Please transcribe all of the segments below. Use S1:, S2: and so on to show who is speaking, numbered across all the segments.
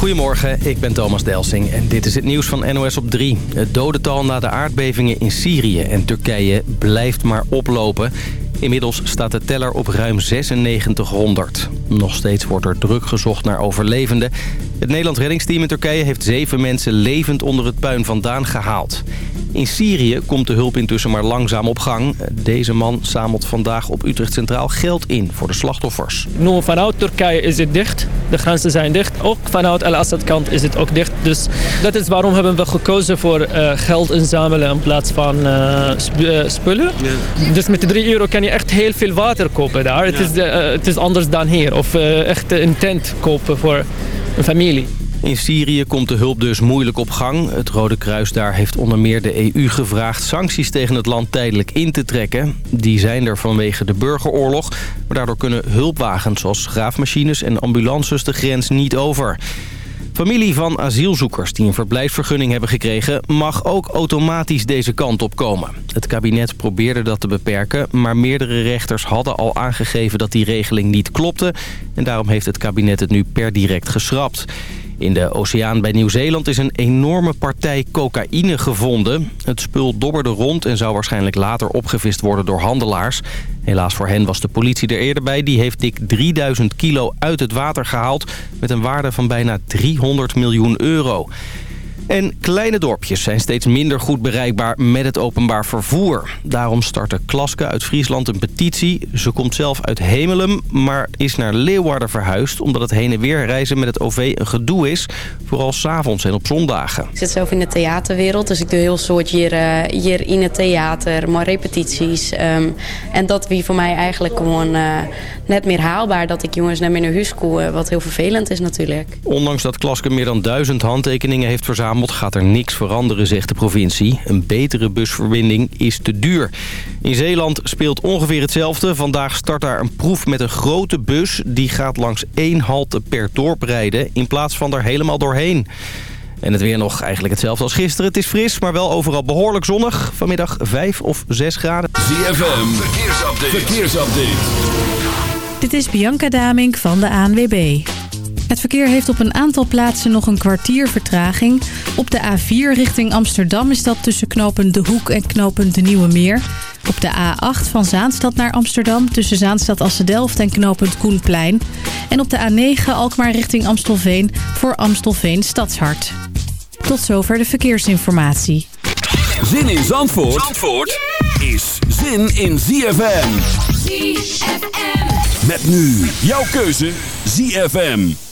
S1: Goedemorgen, ik ben Thomas Delsing en dit is het nieuws van NOS op 3. Het dodental na de aardbevingen in Syrië en Turkije blijft maar oplopen. Inmiddels staat de teller op ruim 9600. Nog steeds wordt er druk gezocht naar overlevenden. Het Nederlands reddingsteam in Turkije heeft zeven mensen levend onder het puin vandaan gehaald. In Syrië komt de hulp intussen maar langzaam op gang. Deze man zamelt vandaag op Utrecht Centraal geld in voor de slachtoffers.
S2: Nu vanuit Turkije is het dicht. De grenzen zijn dicht. Ook vanuit Al-Assad kant is het ook dicht. Dus dat is waarom hebben we gekozen voor uh, geld inzamelen in plaats van uh, spullen. Ja. Dus met de 3 euro kan je echt heel veel water kopen daar. Ja. Het, is, het is anders dan hier. Of echt een tent kopen voor familie.
S1: In Syrië komt de hulp dus moeilijk op gang. Het Rode Kruis daar heeft onder meer de EU gevraagd sancties tegen het land tijdelijk in te trekken. Die zijn er vanwege de burgeroorlog. Maar daardoor kunnen hulpwagens zoals graafmachines en ambulances de grens niet over. Familie van asielzoekers die een verblijfsvergunning hebben gekregen... mag ook automatisch deze kant op komen. Het kabinet probeerde dat te beperken... maar meerdere rechters hadden al aangegeven dat die regeling niet klopte... en daarom heeft het kabinet het nu per direct geschrapt. In de oceaan bij Nieuw-Zeeland is een enorme partij cocaïne gevonden. Het spul dobberde rond en zou waarschijnlijk later opgevist worden door handelaars. Helaas voor hen was de politie er eerder bij. Die heeft dik 3000 kilo uit het water gehaald met een waarde van bijna 300 miljoen euro. En kleine dorpjes zijn steeds minder goed bereikbaar met het openbaar vervoer. Daarom startte Klaske uit Friesland een petitie. Ze komt zelf uit Hemelum, maar is naar Leeuwarden verhuisd... omdat het heen en weer reizen met het OV een gedoe is. Vooral s'avonds en op zondagen.
S3: Ik zit zelf in de theaterwereld, dus ik doe heel soort hier, uh, hier in het theater. Maar repetities. Um, en dat wie voor mij eigenlijk gewoon uh, net meer haalbaar... dat ik jongens naar mijn huis koe, uh, wat heel vervelend is natuurlijk.
S1: Ondanks dat Klaske meer dan duizend handtekeningen heeft verzameld gaat er niks veranderen, zegt de provincie. Een betere busverbinding is te duur. In Zeeland speelt ongeveer hetzelfde. Vandaag start daar een proef met een grote bus. Die gaat langs één halte per dorp rijden in plaats van er helemaal doorheen. En het weer nog eigenlijk hetzelfde als gisteren. Het is fris, maar wel overal behoorlijk zonnig. Vanmiddag 5 of 6 graden.
S4: ZFM, verkeersupdate. verkeersupdate.
S5: Dit is Bianca Damink van de ANWB. Het verkeer heeft op een aantal plaatsen nog een kwartier vertraging. Op de A4 richting Amsterdam is dat tussen knooppunt De Hoek en knooppunt De Nieuwe Meer. Op de A8 van Zaanstad naar Amsterdam tussen Zaanstad Assedelft en knooppunt Koenplein. En op de A9 Alkmaar richting Amstelveen voor Amstelveen Stadshart. Tot zover de verkeersinformatie.
S4: Zin in Zandvoort, Zandvoort is zin in ZFM. ZFM. Met nu jouw keuze ZFM.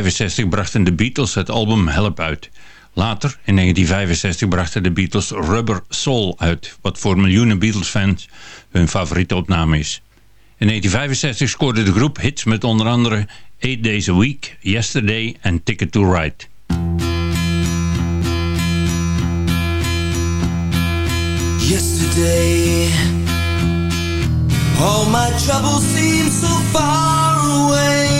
S6: 1965 brachten de Beatles het album Help uit. Later, in 1965, brachten de Beatles Rubber Soul uit, wat voor miljoenen Beatles-fans hun favoriete opname is. In 1965 scoorde de groep hits met onder andere Eight Days a Week, Yesterday en Ticket to Ride.
S7: Yesterday All my troubles seem so far away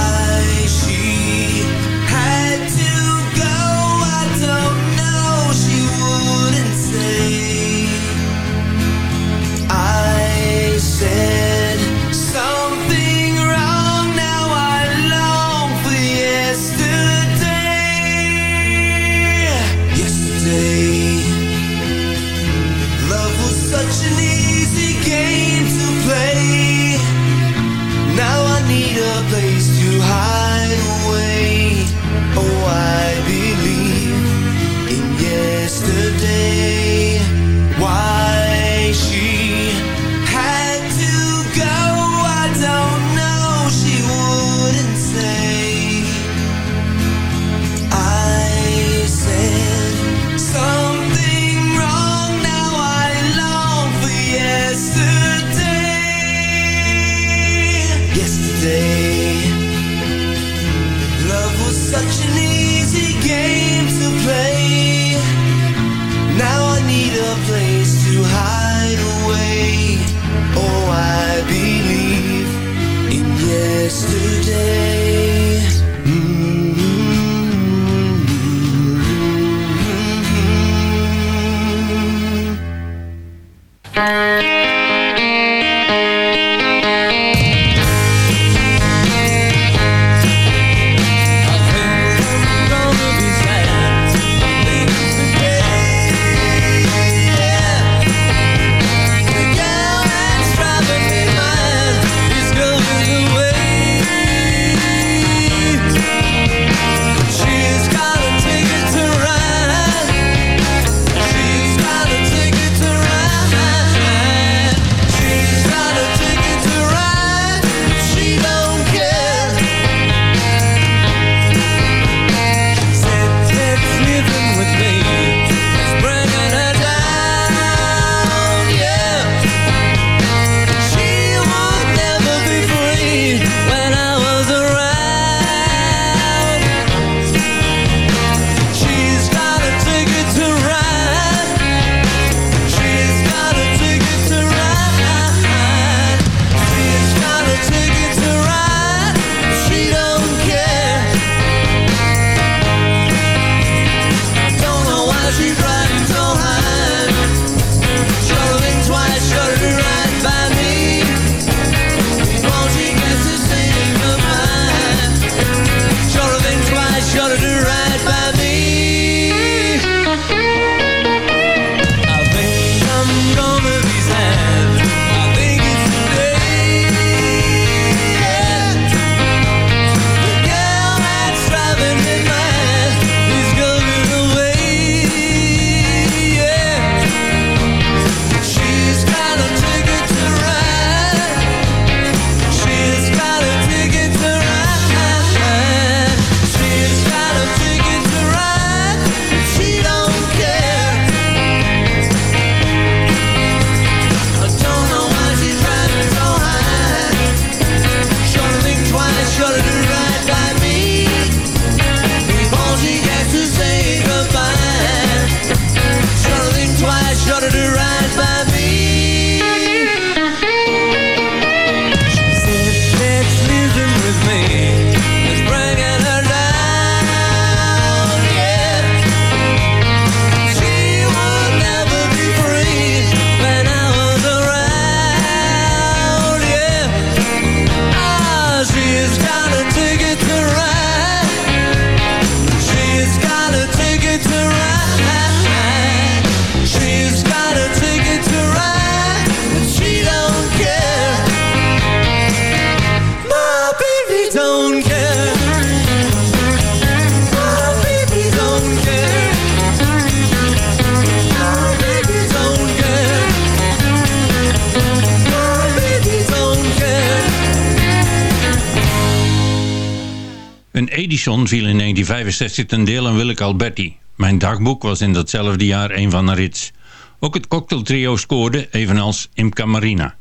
S6: Viel in 1965 ten deel aan Willeke Alberti. Mijn dagboek was in datzelfde jaar een van haar hits. Ook het cocktailtrio scoorde, evenals Imca Marina.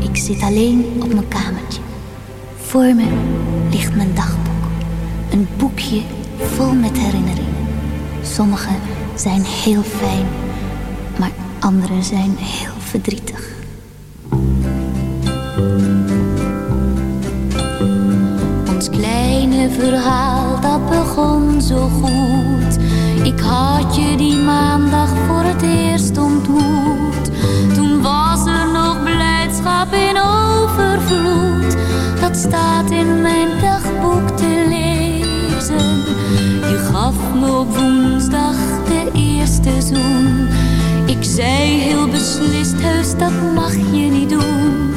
S8: Ik zit alleen op mijn kamertje. Voor me ligt mijn dagboek. Een boekje vol met herinneringen. Sommige zijn heel fijn, maar andere zijn heel verdrietig. Kleine verhaal, dat begon zo goed. Ik had je die maandag voor het eerst ontmoet. Toen was er nog blijdschap in overvloed. Dat staat in mijn dagboek te lezen. Je gaf me op woensdag de eerste zoen. Ik zei heel beslist, heus dat mag je niet doen.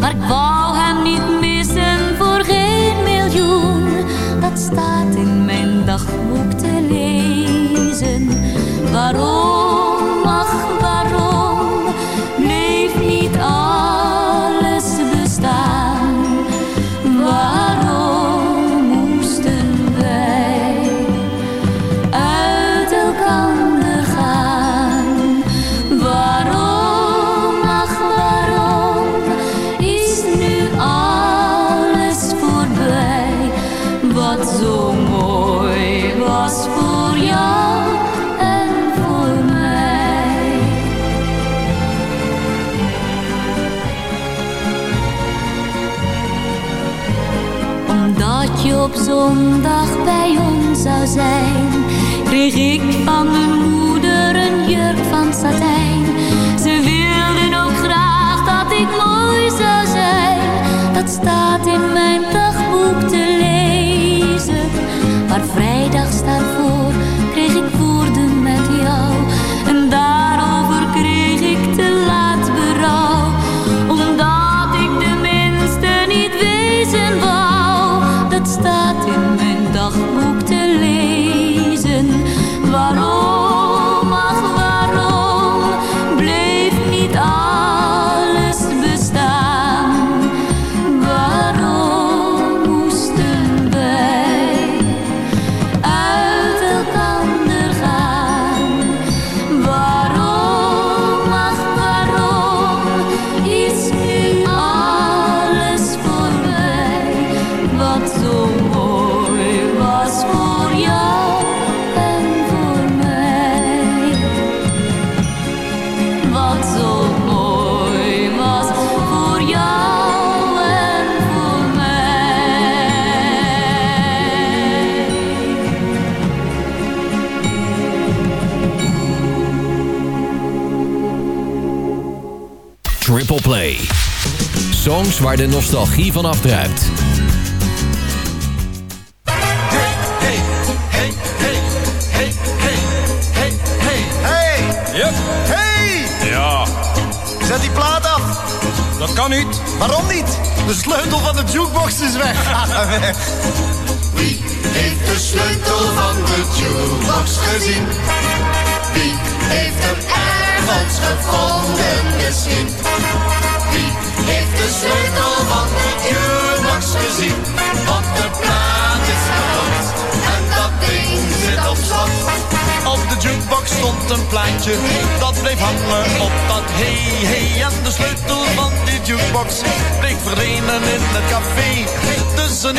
S8: Maar ik wou hem niet missen voor geen miljoen. Dat staat in mijn dagboek te lezen. Waarom, zondag bij ons zou zijn, kreeg ik van mijn moeder een jurk van satijn. Ze wilden ook graag dat ik mooi zou zijn. Dat staat in mijn dagboek te lezen. Maar vrijdags daarvoor kreeg
S9: Play. Songs waar de nostalgie van afdruipt.
S7: Hey, hey, hey, hey, hey, hey, hey. Hey!
S10: Yep.
S7: Hey!
S10: Ja,
S7: Zet die plaat af.
S10: dat kan niet.
S7: Waarom niet? De sleutel van de jukebox is weg. Wie heeft de sleutel van de jukebox gezien? Wie heeft hem ergens gevonden misschien? Wie heeft de sleutel van de jukebox gezien? Want de plaat op
S10: de jukebox stond een plaatje, dat bleef hangen op dat hey hey. En de sleutel van die jukebox bleek verdwenen in het café. Dus een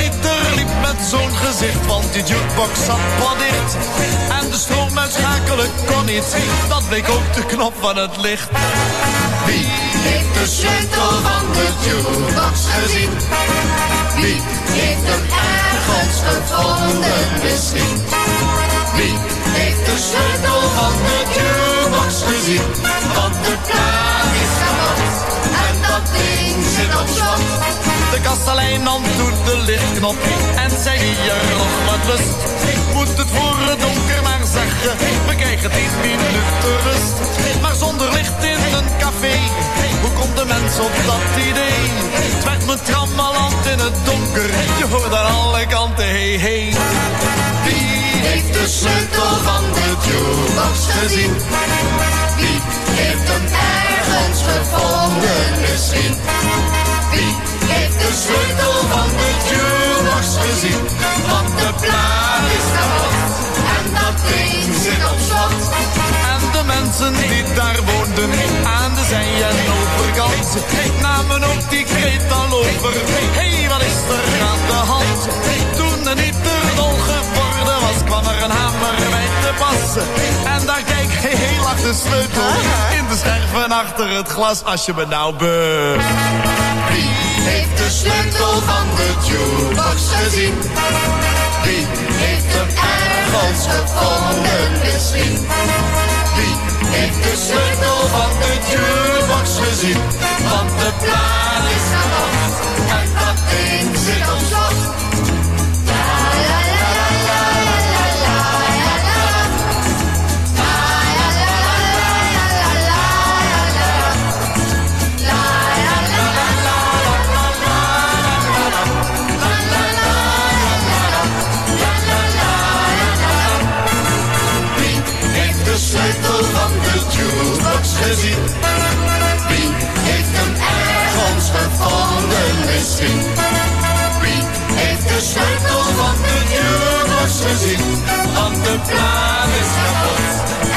S10: liep met zo'n gezicht, want die jukebox zat wat dicht. En de stroom uitschakelen kon niet, dat bleek ook de knop van het licht.
S7: Wie heeft de sleutel van de jukebox gezien? Wie heeft hem ergens gevonden misschien? Heeft de sleutel van de jukebox gezien? Want de plaat is kapot en dat ding zit op slot.
S10: De kastelein nam toen de lichtknop en zei hier nog wat lust. Ik moet het voor het donker maar zeggen, we krijgen tien minuten rust. Maar zonder licht in een café, hoe komt de mens op dat idee? Het werd me trammeland in het donker, je hoort aan alle kanten hey hey
S7: heeft de sleutel van de jukebox gezien? Wie heeft hem ergens gevonden misschien? Wie heeft de sleutel van de jukebox gezien? Want
S10: de plaat is kapot en dat ding zit op slot. En de mensen die daar woonden aan de zij en overkant, namen ook die kreet al over. Passen. En daar kijk heel achter de sleutel in de scherven achter het glas. Als je me nou beurt.
S7: Wie heeft de sleutel van de jukebox gezien? Wie heeft hem ergens gevonden misschien? Wie heeft de sleutel van de jukebox gezien? Want de plaat is kapot en dat ding zit op Wie heeft hem ergens gevonden misschien? Wie heeft de sleutel van de jukebox gezien? Want de plaat is kapot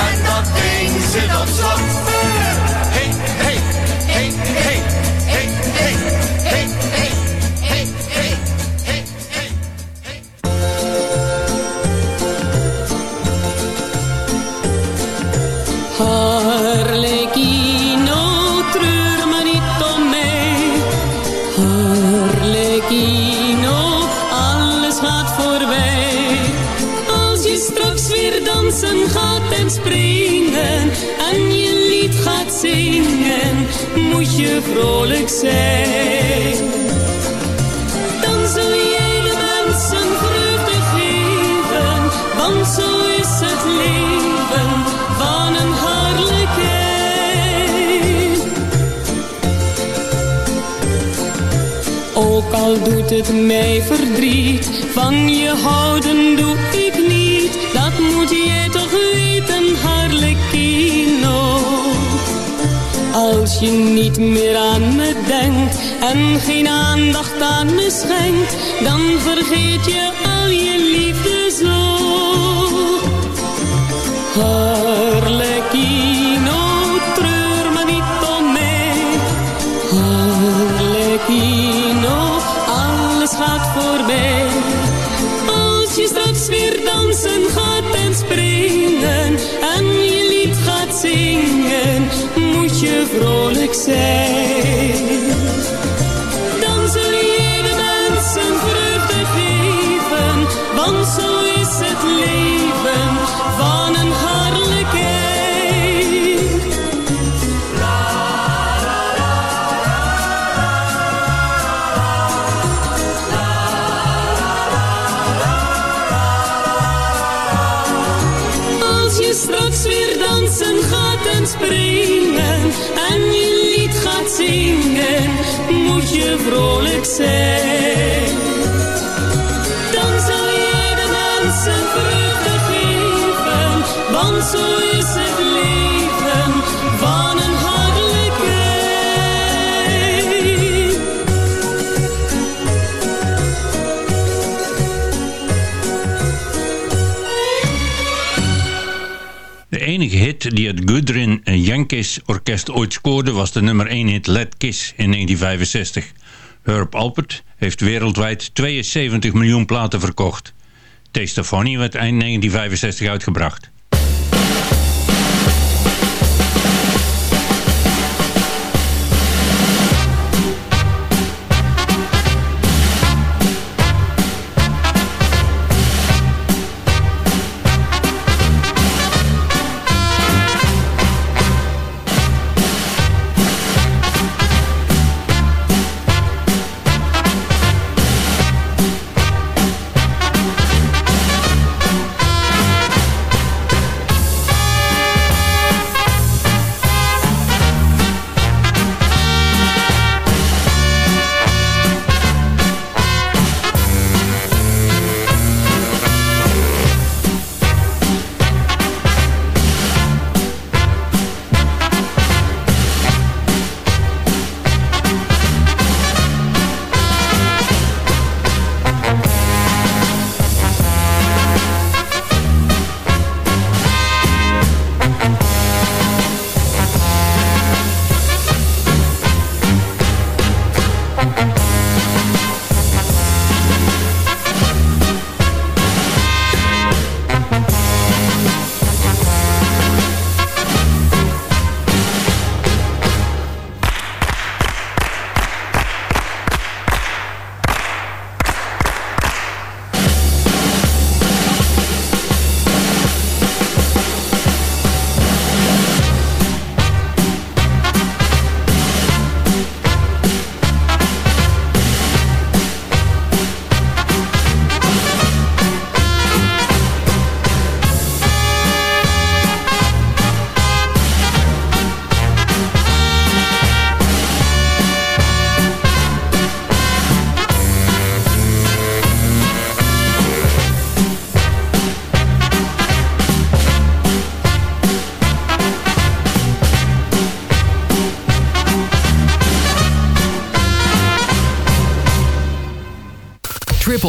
S7: en dat ding zit op slot.
S11: Je vrolijk zijn. Dan zul jij de mensen vreugde geven, want zo is het leven van een harlekijn. Ook al doet het mij verdriet, van je houden doe ik niet. Dat moet jij toch weten, harlekino. Als je niet meer aan me denkt en geen aandacht aan me schenkt, dan vergeet je al je liefde zo. say je vrolijk zijn. Dan zal je de mensen vreugde geven, want zo is het
S6: enige hit die het Goodrin Yankees orkest ooit scoorde was de nummer 1 hit Let Kiss in 1965. Herb Alpert heeft wereldwijd 72 miljoen platen verkocht. Taste werd eind 1965 uitgebracht.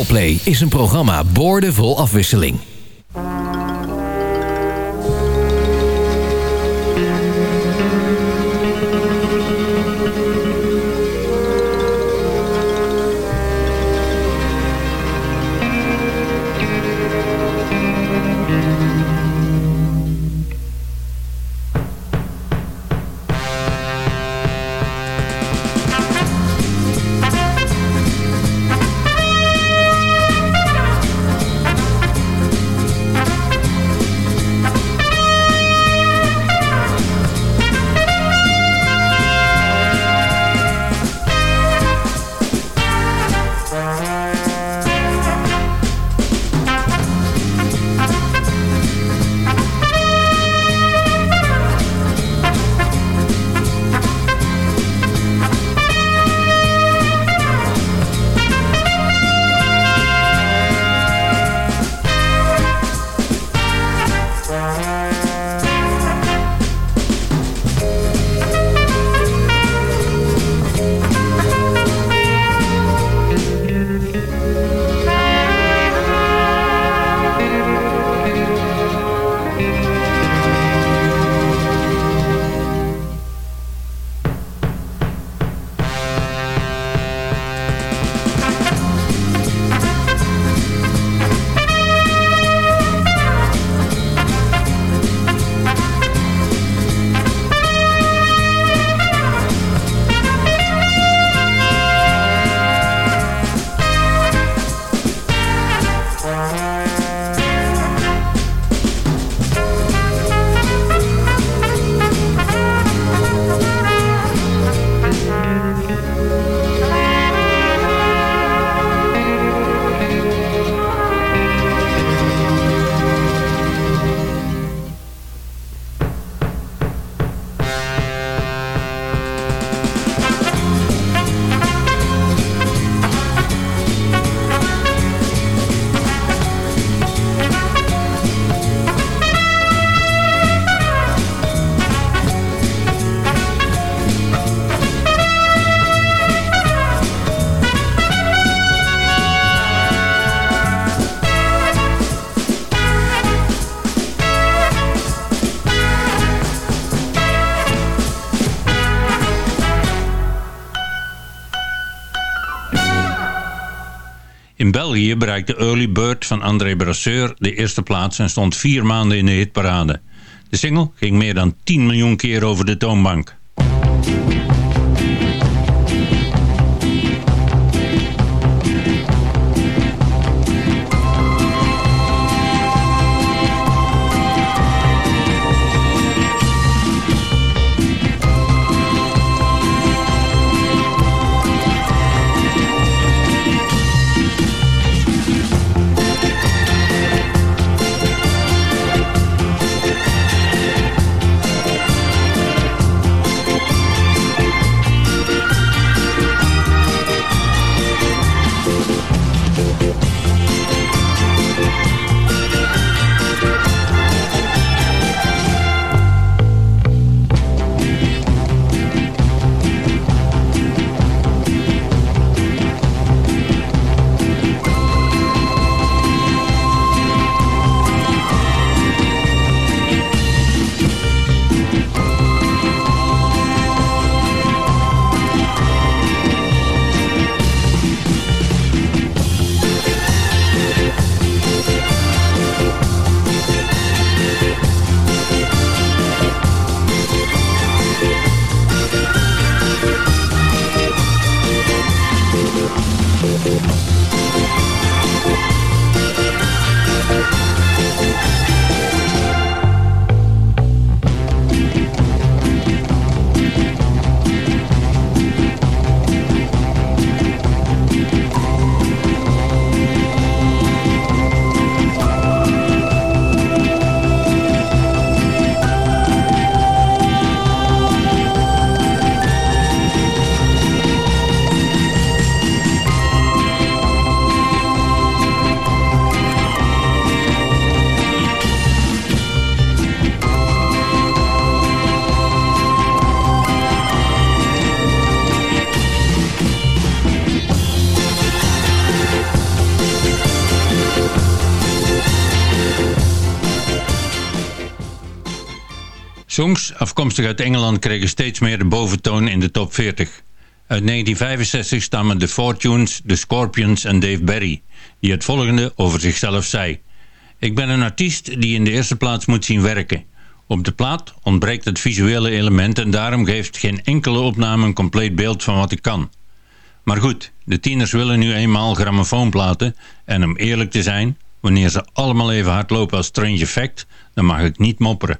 S9: Play is een programma boordevol afwisseling.
S6: België bereikte Early Bird van André Brasseur de eerste plaats en stond vier maanden in de hitparade. De single ging meer dan 10 miljoen keer over de toonbank. Songs afkomstig uit Engeland kregen steeds meer de boventoon in de top 40. Uit 1965 stammen de Fortunes, de Scorpions en Dave Berry, die het volgende over zichzelf zei. Ik ben een artiest die in de eerste plaats moet zien werken. Op de plaat ontbreekt het visuele element en daarom geeft geen enkele opname een compleet beeld van wat ik kan. Maar goed, de tieners willen nu eenmaal grammofoonplaten en om eerlijk te zijn, wanneer ze allemaal even hard lopen als Strange Effect, dan mag ik niet mopperen.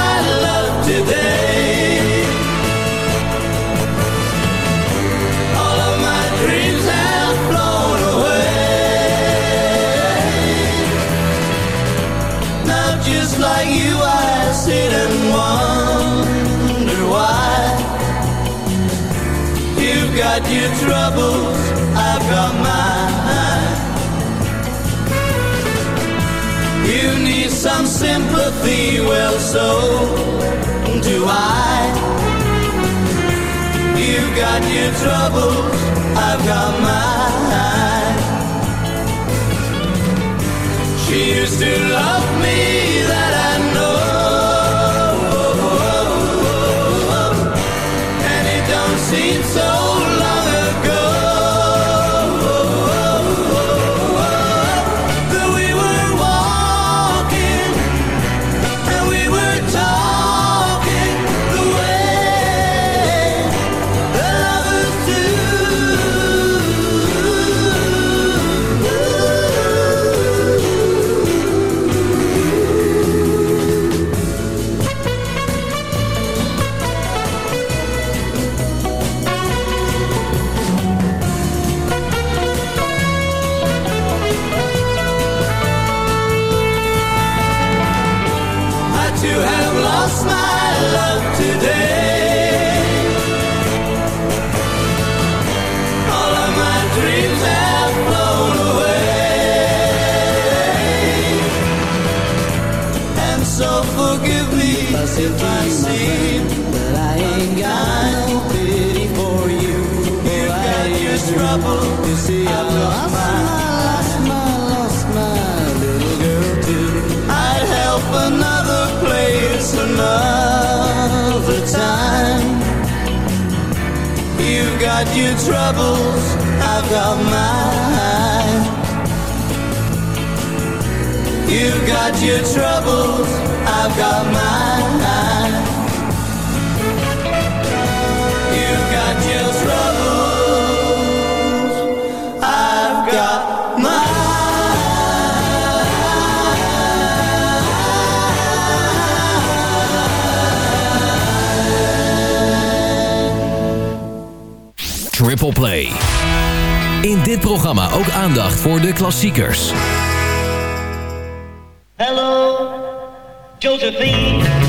S7: today. All of my dreams have flown away. Now just like you, I sit and wonder why. You've got your troubles, I've got mine. You need some sympathy, well, so do I. You've got your troubles, I've got mine. She used to love me,
S9: voor de klassiekers.
S12: Hello, Josephine.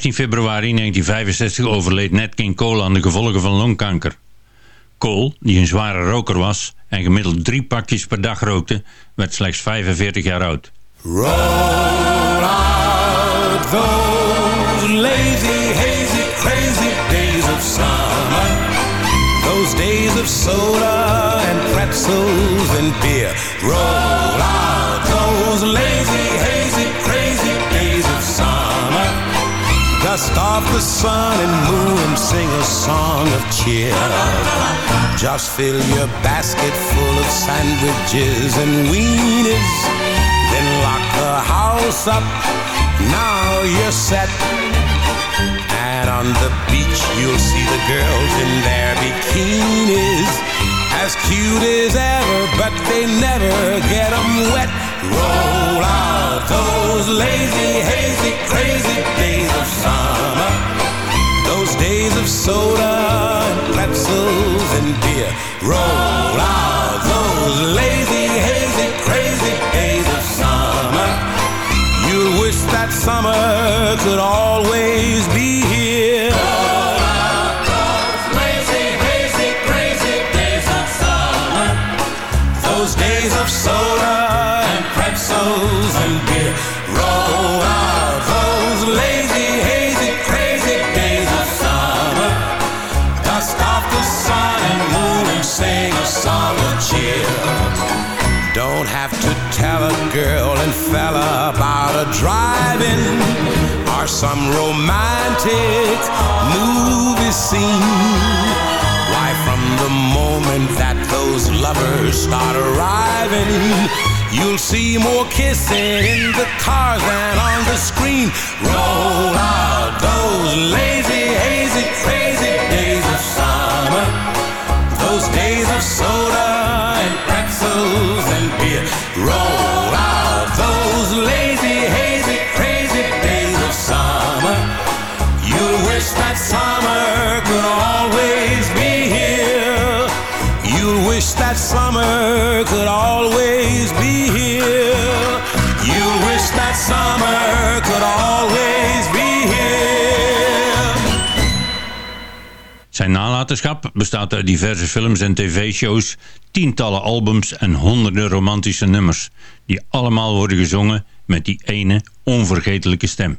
S6: 15 februari 1965 overleed Nat King Cole aan de gevolgen van longkanker. Cole, die een zware roker was en gemiddeld drie pakjes per dag rookte, werd slechts 45 jaar oud.
S13: Roll out those lazy, hazy, crazy days of summer. Those days of soda and pretzels and beer. Roll out those lazy, hazy, Dust off the sun and moon and sing a song of cheer. Just fill your basket full of sandwiches and weenies. Then lock the house up. Now you're set. And on the beach you'll see the girls in their bikinis. As cute as ever, but they never get get 'em wet. Roll out those lazy, hazy, crazy days of summer. Those days of soda and pretzels and beer. Roll out those lazy, hazy, crazy days of summer. You'll wish that summer could always be here. Girl and fella about a drive-in or some romantic movie scene. Why, from the moment that those lovers start arriving, you'll see more kissing in the cars than on the screen. Roll out those lazy, hazy, crazy days of summer. Those days of soda and pretzels and beer. Roll those lazy, hazy, crazy days of summer. You'll wish that summer could always be here. You'll wish that summer could always be here. You'll wish that summer could always
S6: Zijn nalatenschap bestaat uit diverse films en tv-shows, tientallen albums en honderden romantische nummers, die allemaal worden gezongen met die ene onvergetelijke stem.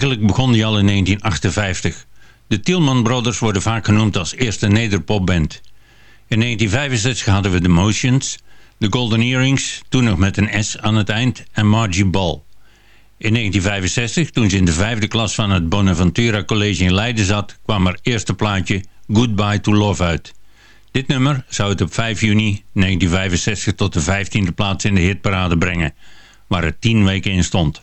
S6: Eigenlijk begon die al in 1958. De Tielman Brothers worden vaak genoemd als eerste nederpopband. In 1965 hadden we The Motions, The Golden Earrings, toen nog met een S aan het eind, en Margie Ball. In 1965, toen ze in de vijfde klas van het Bonaventura College in Leiden zat, kwam haar eerste plaatje Goodbye to Love uit. Dit nummer zou het op 5 juni 1965 tot de 15e plaats in de hitparade brengen, waar het 10 weken in stond.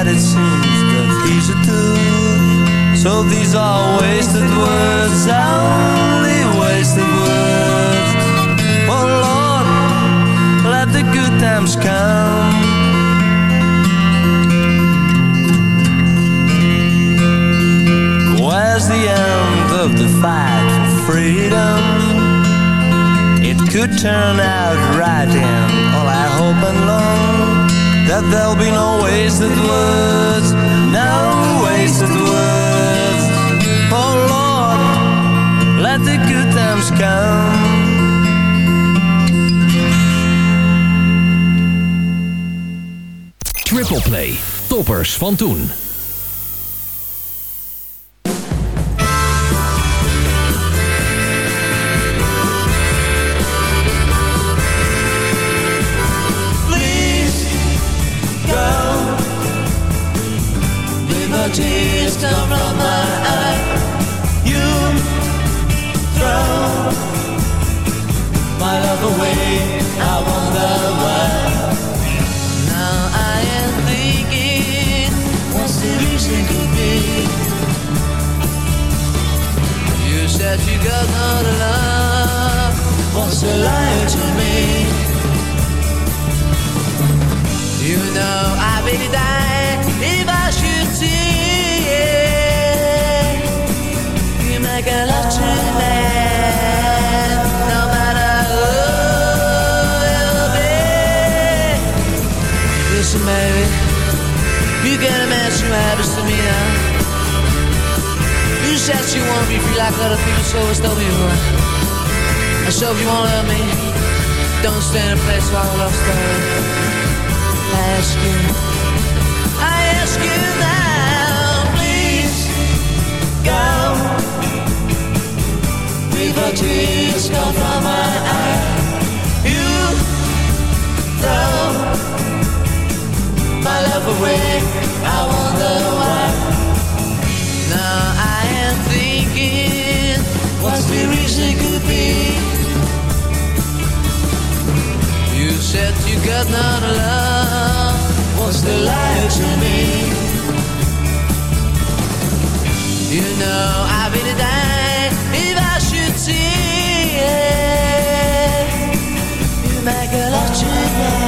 S7: But it seems that he's a tool. So these are wasted words, only wasted words. Oh Lord, let the good times come. Where's the end of the fight for freedom? It could turn out right and all I hope and long That there'll be no wasted words No wasted words Oh Lord, let the good times come
S9: Triple Play. Toppers van toen.
S7: What's the lie to me You know I really die if I should see it. You make a love to man, no matter who it'll be. Listen, baby, you gotta match what happens to me now. You said you want me free like other people, so it's told me. I sure hope you won't love me. Don't stand in place while I lost her I ask you. I ask you now Please. Go. Before tears come from my eyes You throw My love away. I wonder why.
S14: Now I am thinking What's the reason could be. said you got none love What's the lie to me. You know I'd be dying if I should see it. You make a lot
S15: to me.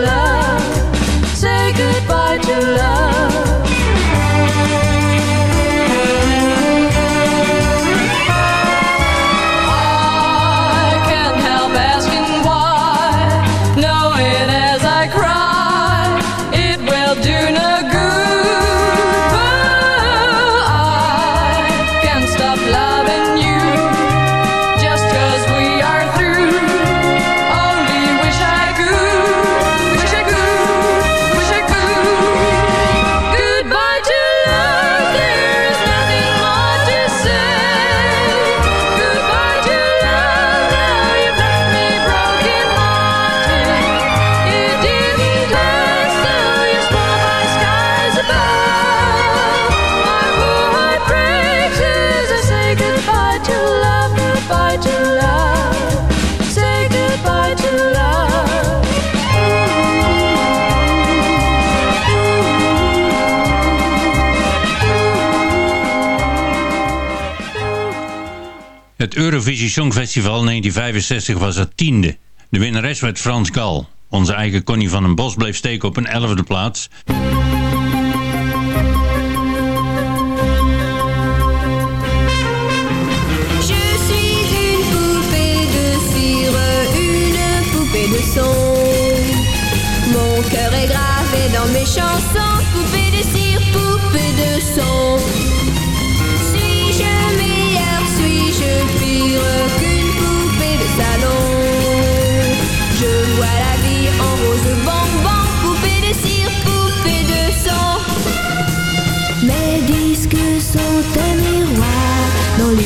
S15: love. Say goodbye to love.
S6: Eurovisie Songfestival 1965 was het tiende. De winnares werd Frans Gal. Onze eigen Conny van den Bos bleef steken op een elfde plaats.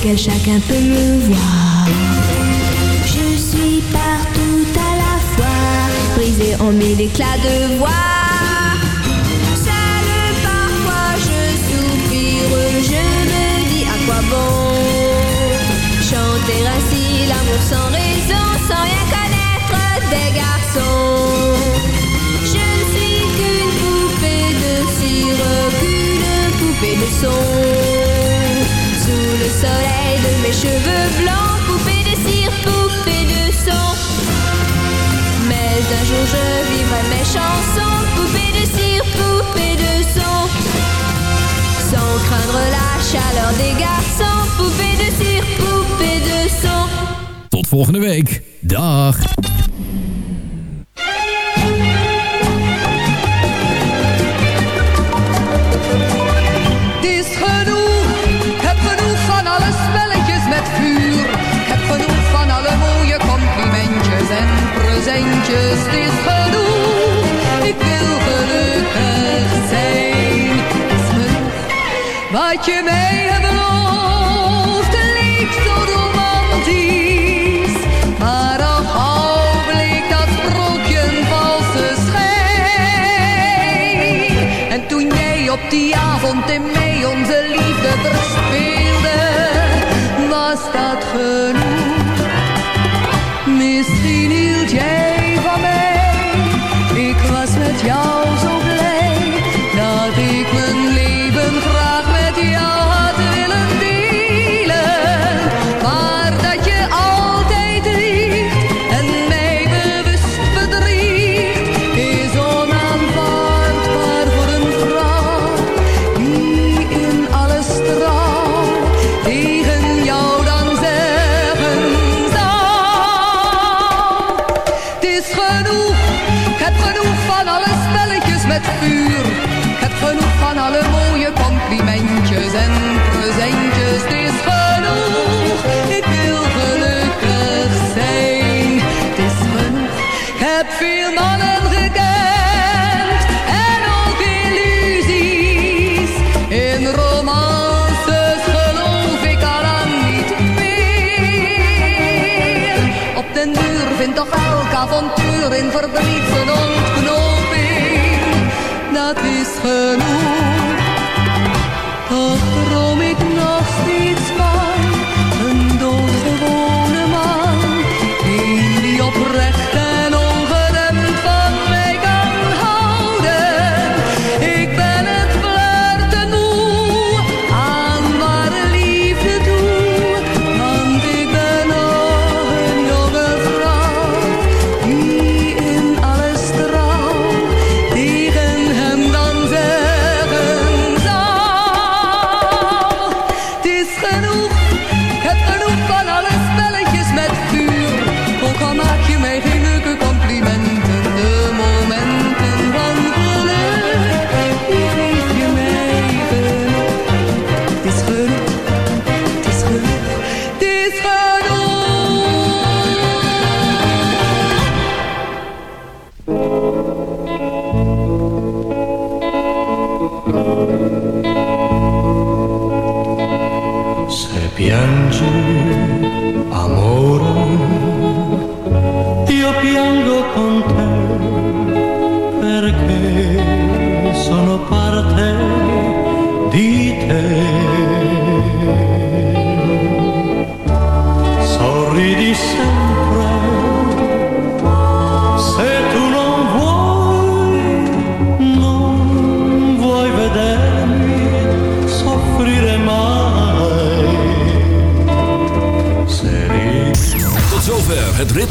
S16: Lequel chacun peut me voir. Je suis partout à la fois, brisée en mille éclats de voix. Seule parfois je soupire, je me dis à quoi bon chanter ainsi l'amour sans raison, sans rien connaître des garçons. Je ne suis qu'une poupée de cire, qu'une poupée de son. Soleil de mes cheveux blancs, poupée de cire, poupée de son. Mais un jour je vivrai mes chansons, poupée de cire, poupée de son. Sans craindre la chaleur des garçons, poupée de cire, poupée de son.
S9: Tot volgende week. Dag.
S15: Het is genoeg, ik wil gelukkig zijn. Wat je mij hebt beloofd. Leek zo romantisch, maar al bleek dat sprookje een valse schijn. En toen jij op die avond in in verdriet zijn ontknoping. Dat is genoeg.